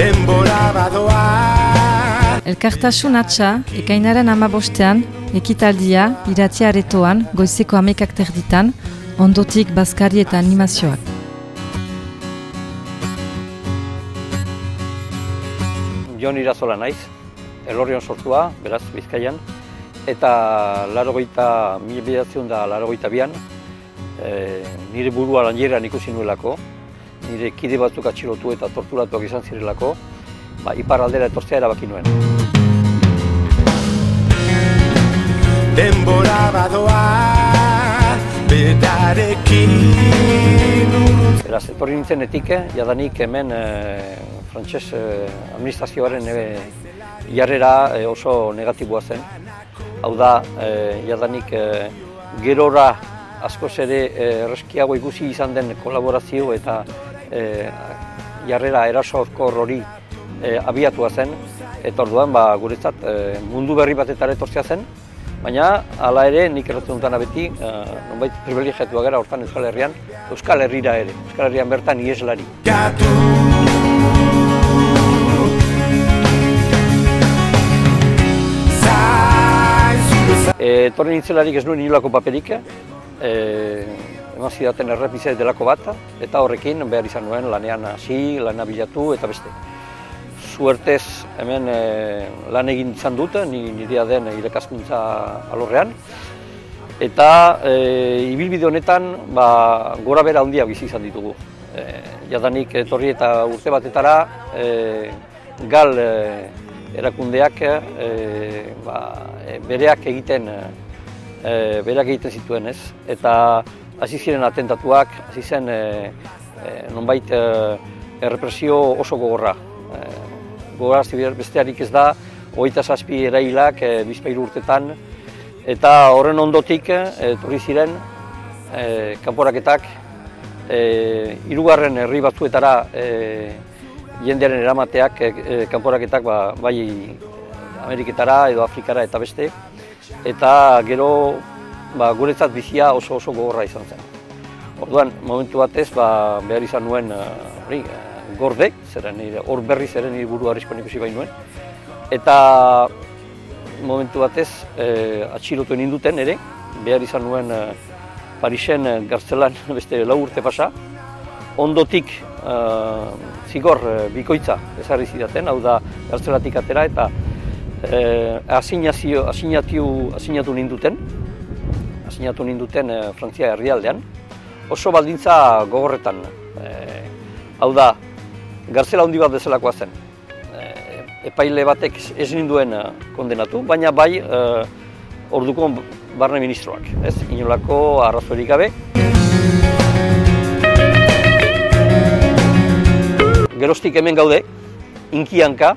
denbora badoa Elkartasun atxa, ekainaren amabostean, ekitaldia, iratzia aretoan, goizeko amekak terditan, ondotik bazkari eta animazioak. Jon Irazola naiz, elorrion sortua, beraz, bizkaian, eta mila bidatzen da larogeita bian, e, nire burua lanjeran ikusi nuelako, nire kide batzuk atxilotu eta torturatuak izan zirelako, ba, ipar aldera etortzea erabaki nuen. denbora badoa betarekin Beraz, etorri nintzen etike, jadanik hemen e, frantses e, administrazioaren e, jarrera e, oso negatiboa zen. Hau da, e, jadanik e, gerora askoz ere erreskiago ikusi izan den kolaborazio eta e, jarrera erasoazko hori e, abiatua zen. Eta orduan, ba, guretzat, e, mundu berri batetara etortzea zen, Baina, hala ere, nik erratzen dutana beti, uh, nonbait privilegiatua gara hortan Euskal Herrian, Euskal Herrira ere, Euskal Herrian bertan ieslari. Gatu E, Torri nintzelarik ez nuen inolako paperik, e, eman zidaten errepizet delako bat, eta horrekin behar izan nuen lanean hasi, lana bilatu eta beste. Suertez hemen e, lan egin izan dut, ni, nirea den irekaskuntza alorrean, eta e, ibilbide honetan ba, gora bera handia bizi izan ditugu. E, jadanik etorri eta urte batetara e, gal e, erakundeak e, ba, bereak egiten e, bereak egiten zituen ez eta hasi ziren atentatuak hasi zen e, e, nonbait e, errepresio oso gogorra. E, gogorazti bestearik ez da hogeita zazpi erailak e, bizpairu urtetan. Eta horren ondotik etorri ziren e, kanporaketak e, hirugarren herri batzuetara e, jendearen eramateak, e, e, kanporaketak ba, bai Ameriketara edo Afrikara eta beste, eta gero ba, guretzat bizia oso oso gogorra izan zen. Orduan, momentu batez, ba, behar izan nuen hori, gorde, zeren hor berri zeren nire buru arriskoan ikusi bain nuen, eta momentu batez e, atxilotu ninduten ere, behar izan nuen e, Parisen e, gartzelan beste lau urte pasa, ondotik uh, zigor uh, bikoitza ezarri zidaten, hau da gartzelatik atera eta uh, asignazio, asignatu, asignatu ninduten, asignatu ninduten uh, Frantzia herrialdean, oso baldintza gogorretan. Uh, hau da, gartzela handi bat bezalakoa zen. Uh, epaile batek ez ninduen kondenatu, baina bai uh, orduko barne ministroak, ez? Inolako arrazorik gabe. gerostik hemen gaude, inkianka,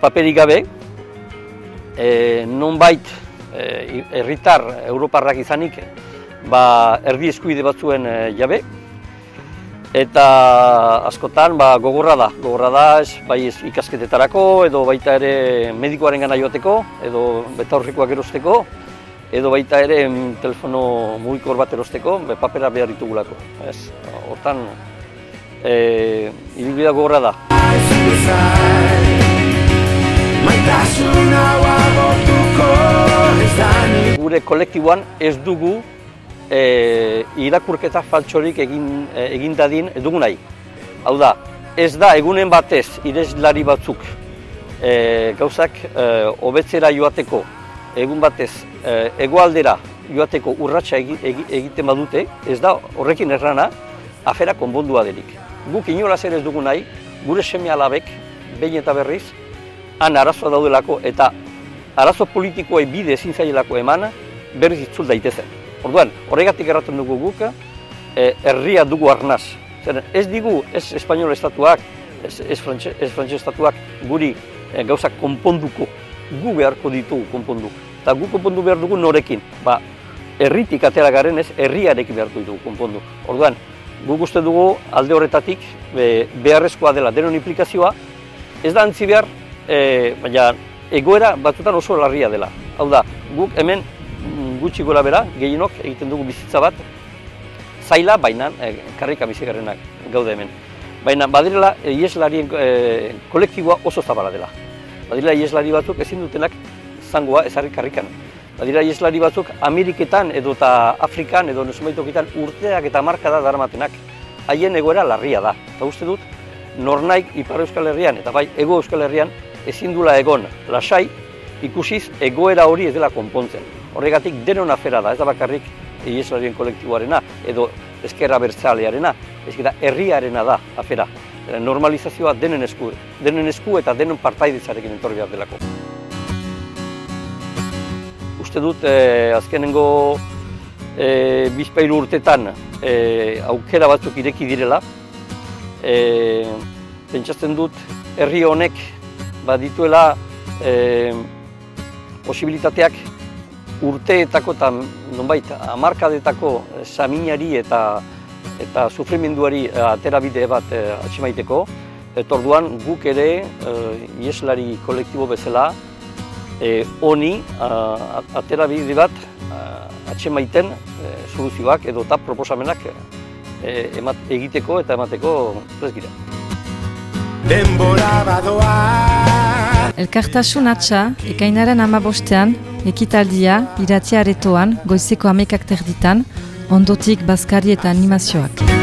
paperik gabe, e, nonbait e, herritar Europarrak izanik, ba, erdi eskuide batzuen e, jabe, eta askotan ba, gogorra da, gogorra da ez, bai ikasketetarako, edo baita ere medikoaren gana joateko, edo betaurrikoak erosteko, edo baita ere telefono mugikor bat erosteko, be, papera behar ditugulako. Ez, hortan, e, ibilbidea gogorra da. Gure kolektiboan ez dugu e, irakurketa faltsorik egin, e, egin dadin dugu nahi. Hau da, ez da egunen batez irezlari batzuk e, gauzak e, hobetzera joateko, egun batez e, egoaldera joateko urratsa egiten badute, ez da horrekin errana, afera konbondua delik guk inolaz ere ez dugu nahi, gure seme alabek, behin eta berriz, han arazoa daudelako eta arazo politikoa bide ezin zailako eman, berriz itzul daitezen. Orduan, horregatik erraten dugu guk, e, herria dugu arnaz. Zer, ez digu, ez espainol estatuak, ez, ez, frantxe, ez frantxe estatuak guri e, gauzak konponduko, gu beharko ditugu konpondu. Eta gu konpondu behar dugu norekin. Ba, herritik atera garen ez, herriarekin beharko ditugu konpondu. Orduan, guk uste dugu alde horretatik beharrezkoa dela denon implikazioa, ez da antzi behar, e, baina egoera batzutan oso larria dela. Hau da, guk hemen mm, gutxi gora bera, gehienok egiten dugu bizitza bat, zaila, baina e, karrika bizigarrenak gaude hemen. baina badirela ieslarien e, kolektiboa oso zabala dela. Badirela ieslari batzuk ezin dutenak zangoa ezarrik karrikan. Badira ieslari batzuk Ameriketan edo eta Afrikan edo nusumaitokitan urteak eta markada daramatenak. Haien egoera larria da. Eta uste dut, nornaik Ipar Euskal Herrian eta bai Ego Euskal Herrian ezin dula egon lasai ikusiz egoera hori ez dela konpontzen. Horregatik denon afera da, ez da bakarrik ieslarien kolektiboarena edo ezkerra bertzalearena, ez da herriarena da afera. Normalizazioa denen esku, denen esku eta denen partaiditzarekin entorri behar delako. Uste dut, eh, azkenengo eh, bizpailu urtetan eh, aukera batzuk ireki direla. Eh, pentsatzen dut, herri honek badituela eh, posibilitateak urteetako eta nonbait hamarkadetako saminari eta eta sufrimenduari eh, aterabide bat e, atxemaiteko. Etorduan guk ere e, ieslari kolektibo bezala e, honi aterabide bat atxemaiten e, soluzioak edo eta proposamenak emat, egiteko eta emateko presgira. Denbora badoa Elkartasun atxa, ekainaren amabostean, ekitaldia, iratia aretoan, goizeko amekak terditan, ondotik bazkari eta animazioak.